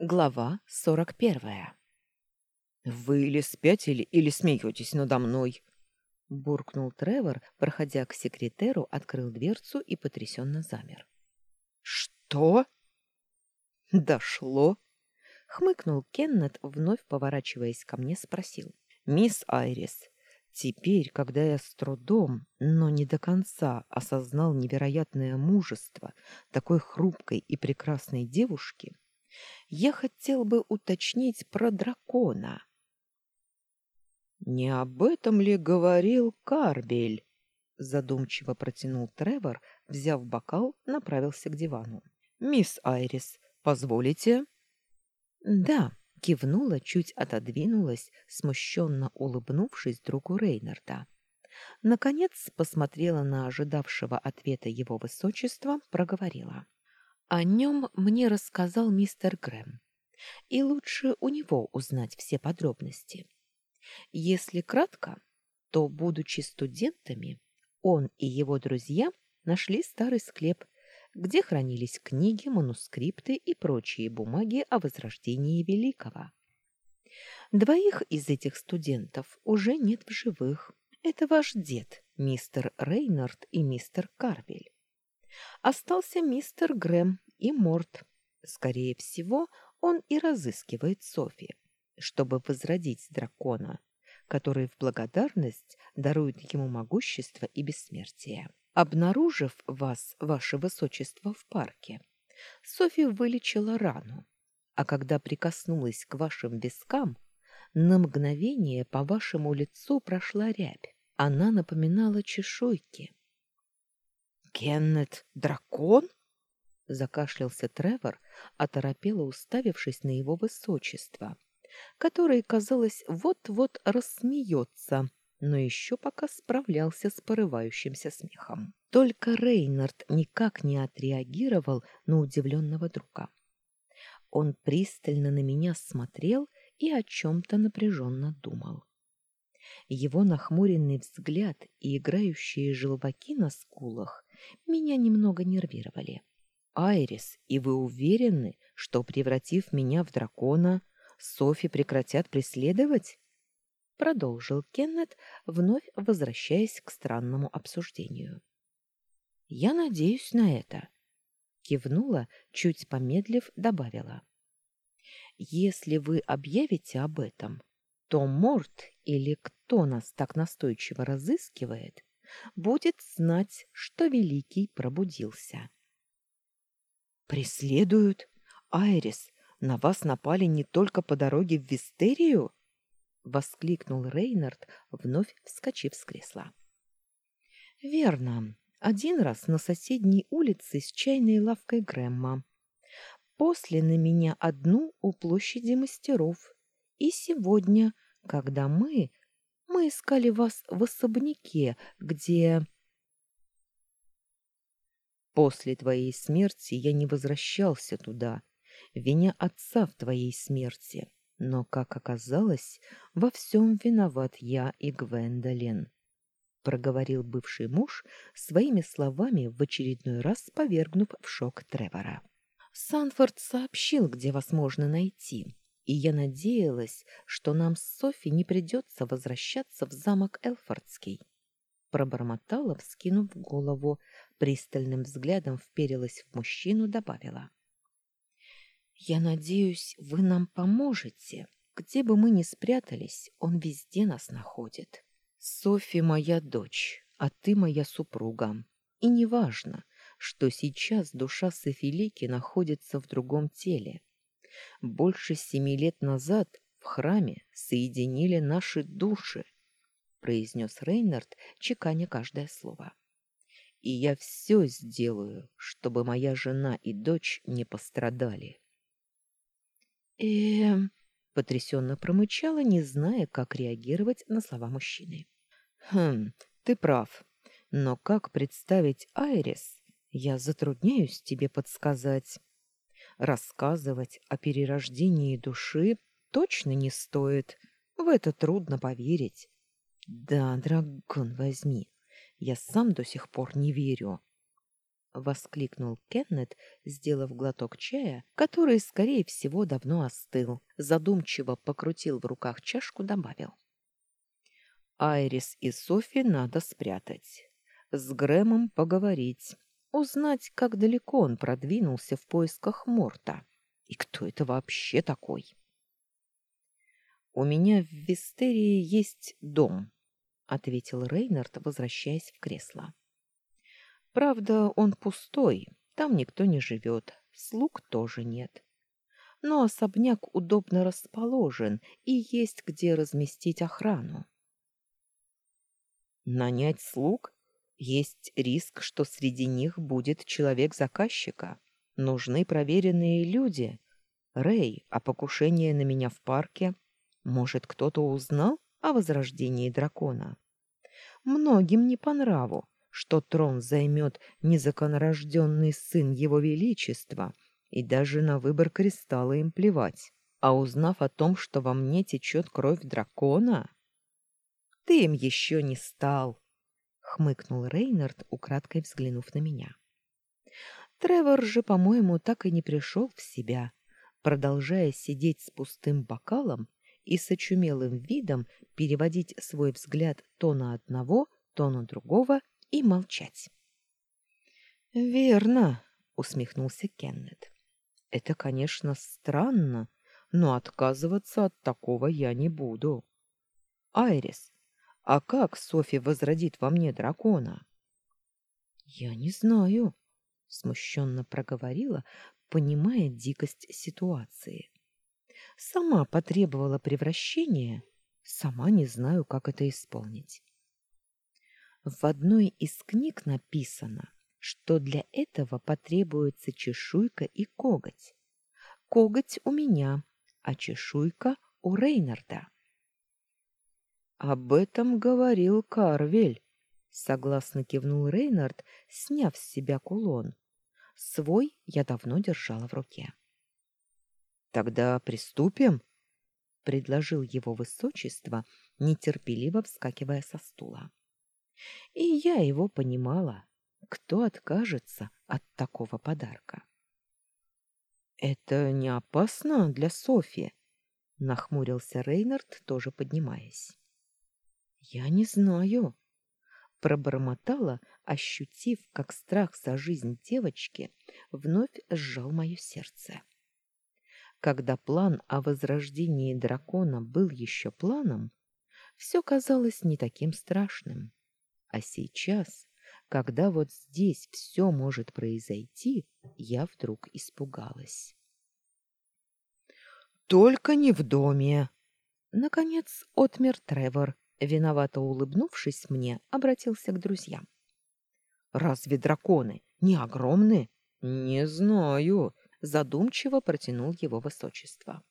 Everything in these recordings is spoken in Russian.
Глава сорок первая. «Вы или спятили, или смеетесь надо мной?» Буркнул Тревор, проходя к секретеру, открыл дверцу и потрясенно замер. «Что?» «Дошло?» Хмыкнул Кеннет, вновь поворачиваясь ко мне, спросил. «Мисс Айрис, теперь, когда я с трудом, но не до конца осознал невероятное мужество такой хрупкой и прекрасной девушки, — я хотел бы уточнить про дракона. Не об этом ли говорил Карбель? задумчиво протянул Тревор, взяв бокал, направился к дивану. Мисс Айрис, позволите? Да, кивнула, чуть отодвинулась, смущенно улыбнувшись другу Рейнарда. Наконец посмотрела на ожидавшего ответа его высочества, проговорила: о нем мне рассказал мистер Грэм, и лучше у него узнать все подробности. Если кратко, то, будучи студентами, он и его друзья нашли старый склеп, где хранились книги, манускрипты и прочие бумаги о возрождении Великого. Двоих из этих студентов уже нет в живых. Это ваш дед, мистер Рейнард и мистер Карвель. Остался мистер Грэм и Морт. Скорее всего, он и разыскивает Софи, чтобы возродить дракона, который в благодарность дарует ему могущество и бессмертие. Обнаружив вас, ваше высочество, в парке, Софи вылечила рану, а когда прикоснулась к вашим вискам, на мгновение по вашему лицу прошла рябь. Она напоминала чешуйки. Кеннет дракон? Закашлялся Тревор, оторопело уставившись на его высочество, который, казалось, вот-вот рассмеется, но еще пока справлялся с порывающимся смехом. Только Рейнард никак не отреагировал на удивленного друга. Он пристально на меня смотрел и о чем-то напряженно думал. Его нахмуренный взгляд и играющие желваки на скулах меня немного нервировали. «Айрис, и вы уверены, что, превратив меня в дракона, Софи прекратят преследовать?» Продолжил Кеннет, вновь возвращаясь к странному обсуждению. «Я надеюсь на это», — кивнула, чуть помедлив, добавила. «Если вы объявите об этом, то Морт или кто нас так настойчиво разыскивает, будет знать, что Великий пробудился. «Преследуют? Айрис, на вас напали не только по дороге в Вистерию?» — воскликнул Рейнард, вновь вскочив с кресла. «Верно. Один раз на соседней улице с чайной лавкой Грэмма. После на меня одну у площади мастеров. И сегодня, когда мы мы искали вас в особняке, где... После твоей смерти я не возвращался туда, виня отца в твоей смерти. Но, как оказалось, во всем виноват я и Гвендолин, — проговорил бывший муж своими словами в очередной раз повергнув в шок Тревора. Санфорд сообщил, где вас можно найти, и я надеялась, что нам с Софи не придется возвращаться в замок Элфордский. Пробормотала, вскинув голову, пристальным взглядом вперилась в мужчину, добавила. «Я надеюсь, вы нам поможете. Где бы мы ни спрятались, он везде нас находит. Софи моя дочь, а ты моя супруга. И неважно, что сейчас душа Софилики находится в другом теле. Больше семи лет назад в храме соединили наши души, произнес Рейнард, чеканя каждое слово. И я все сделаю, чтобы моя жена и дочь не пострадали. Эм, потрясенно промычала, не зная, как реагировать на слова мужчины. Хм, ты прав. Но как представить Айрис, я затрудняюсь тебе подсказать. Рассказывать о перерождении души точно не стоит. В это трудно поверить. Да, драгон возьми, я сам до сих пор не верю. — воскликнул Кеннет, сделав глоток чая, который, скорее всего, давно остыл. Задумчиво покрутил в руках чашку, добавил. «Айрис и Софи надо спрятать. С Грэмом поговорить, узнать, как далеко он продвинулся в поисках Морта. И кто это вообще такой?» «У меня в Вистерии есть дом», — ответил Рейнард, возвращаясь в кресло. Правда, он пустой, там никто не живет, слуг тоже нет. Но особняк удобно расположен и есть где разместить охрану. Нанять слуг? Есть риск, что среди них будет человек заказчика. Нужны проверенные люди. Рэй, а покушение на меня в парке? Может, кто-то узнал о возрождении дракона? Многим не по нраву, что трон займет незаконорожденный сын его величества, и даже на выбор кристалла им плевать. А узнав о том, что во мне течет кровь дракона... Ты им еще не стал, — хмыкнул Рейнард, украдкой взглянув на меня. Тревор же, по-моему, так и не пришел в себя, продолжая сидеть с пустым бокалом и с очумелым видом переводить свой взгляд то на одного, то на другого и молчать. «Верно», — усмехнулся Кеннет. «Это, конечно, странно, но отказываться от такого я не буду. Айрис, а как Софи возродит во мне дракона?» «Я не знаю», — смущенно проговорила, понимая дикость ситуации. «Сама потребовала превращения, сама не знаю, как это исполнить. В одной из книг написано, что для этого потребуется чешуйка и коготь. Коготь у меня, а чешуйка у Рейнарда. Об этом говорил Карвель, согласно кивнул Рейнард, сняв с себя кулон. Свой я давно держала в руке. Тогда приступим, предложил его высочество, нетерпеливо вскакивая со стула. И я его понимала. Кто откажется от такого подарка? «Это не опасно для Софи?» — нахмурился Рейнард, тоже поднимаясь. «Я не знаю», — пробормотала, ощутив, как страх за жизнь девочки вновь сжал мое сердце. Когда план о возрождении дракона был еще планом, все казалось не таким страшным. А сейчас, когда вот здесь все может произойти, я вдруг испугалась. «Только не в доме!» Наконец отмер Тревор, виновато улыбнувшись мне, обратился к друзьям. «Разве драконы не огромные?» «Не знаю», — задумчиво протянул его высочество.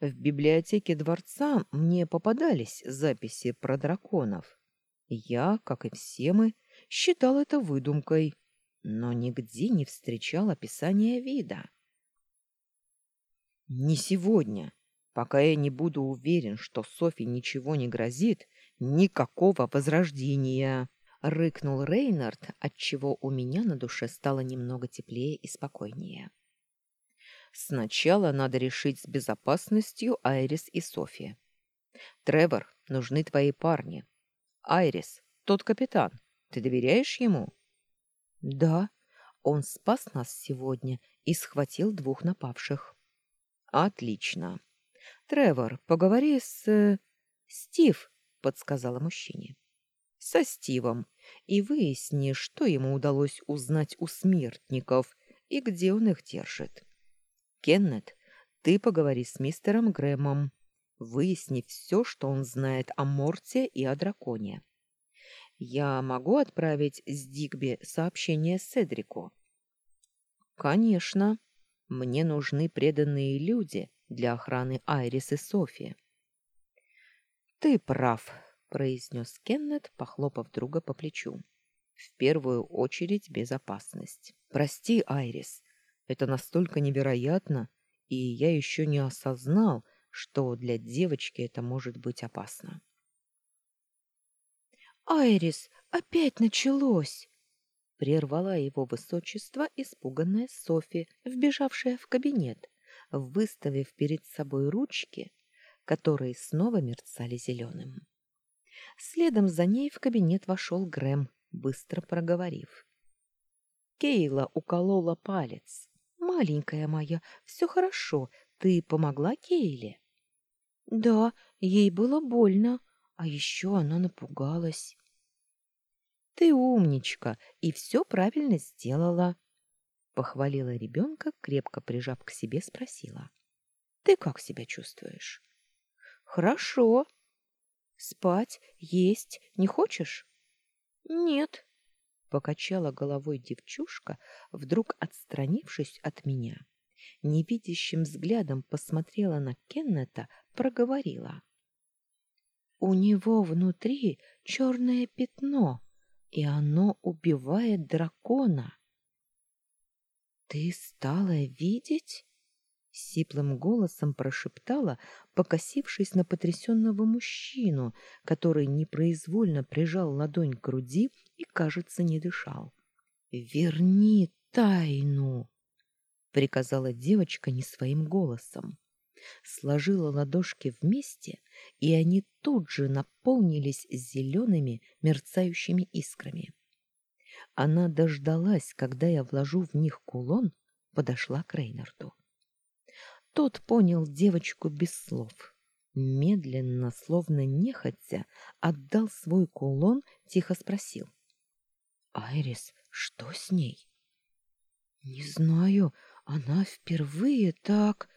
В библиотеке дворца мне попадались записи про драконов. Я, как и все мы, считал это выдумкой, но нигде не встречал описания вида. Не сегодня, пока я не буду уверен, что Софи ничего не грозит, никакого возрождения, рыкнул Рейнард, отчего у меня на душе стало немного теплее и спокойнее. Сначала надо решить с безопасностью Айрис и Софи. Тревор, нужны твои парни. Айрис, тот капитан. Ты доверяешь ему? Да, он спас нас сегодня и схватил двух напавших. Отлично. Тревор, поговори с э, Стив, подсказала мужчине. Со Стивом и выясни, что ему удалось узнать у смертников и где он их держит. Кеннет, ты поговори с мистером Грэмом выясни все, что он знает о Морте и о драконе. Я могу отправить с Дигби сообщение Седрику? Конечно. Мне нужны преданные люди для охраны Айрис и Софи. Ты прав, произнес Кеннет, похлопав друга по плечу. В первую очередь безопасность. Прости, Айрис, это настолько невероятно, и я еще не осознал, что для девочки это может быть опасно. «Айрис, опять началось!» Прервала его высочество испуганная Софи, вбежавшая в кабинет, выставив перед собой ручки, которые снова мерцали зеленым. Следом за ней в кабинет вошел Грэм, быстро проговорив. Кейла уколола палец. «Маленькая моя, все хорошо. Ты помогла Кейле?» «Да, ей было больно, а еще она напугалась». «Ты умничка и все правильно сделала», — похвалила ребенка, крепко прижав к себе, спросила. «Ты как себя чувствуешь?» «Хорошо», Спать, есть не хочешь? Нет, покачала головой девчушка, вдруг отстранившись от меня. Невидящим взглядом посмотрела на Кеннета, проговорила: У него внутри черное пятно, и оно убивает дракона. Ты стала видеть? сиплым голосом прошептала, покосившись на потрясенного мужчину, который непроизвольно прижал ладонь к груди и, кажется, не дышал. «Верни тайну!» — приказала девочка не своим голосом. Сложила ладошки вместе, и они тут же наполнились зелеными мерцающими искрами. Она дождалась, когда я вложу в них кулон, подошла к Рейнарту. Тот понял девочку без слов. Медленно, словно нехотя, отдал свой кулон, тихо спросил. «Айрис, что с ней?» «Не знаю, она впервые так...»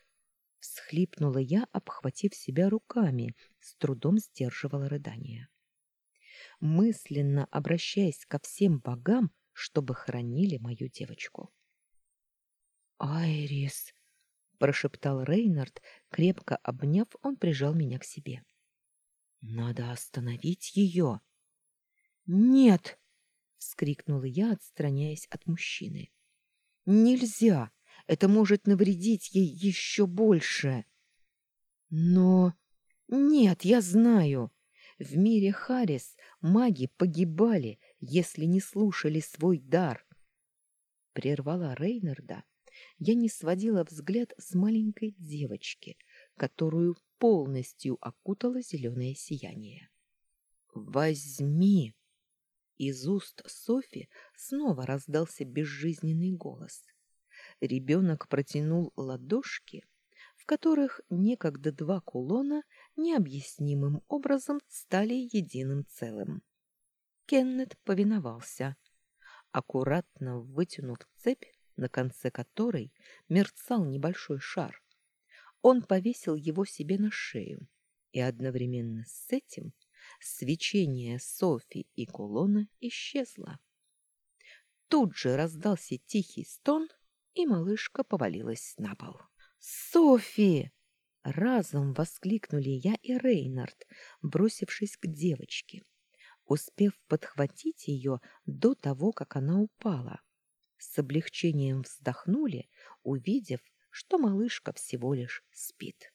Всхлипнула я, обхватив себя руками, с трудом сдерживала рыдание. Мысленно обращаясь ко всем богам, чтобы хранили мою девочку. «Айрис, прошептал Рейнард, крепко обняв, он прижал меня к себе. Надо остановить ее!» «Нет!» — вскрикнула я, отстраняясь от мужчины. «Нельзя! Это может навредить ей еще больше!» «Но...» «Нет, я знаю!» В мире Харис маги погибали, если не слушали свой дар. Прервала Рейнарда, я не сводила взгляд с маленькой девочки, которую полностью окутало зеленое сияние. «Возьми!» Из уст Софи снова раздался безжизненный голос. Ребенок протянул ладошки, которых некогда два кулона необъяснимым образом стали единым целым. Кеннет повиновался. Аккуратно вытянув цепь, на конце которой мерцал небольшой шар. Он повесил его себе на шею, и одновременно с этим свечение Софи и кулона исчезло. Тут же раздался тихий стон, и малышка повалилась на пол. «Софи!» Разом воскликнули я и Рейнард, бросившись к девочке, успев подхватить ее до того, как она упала с облегчением вздохнули, увидев, что малышка всего лишь спит.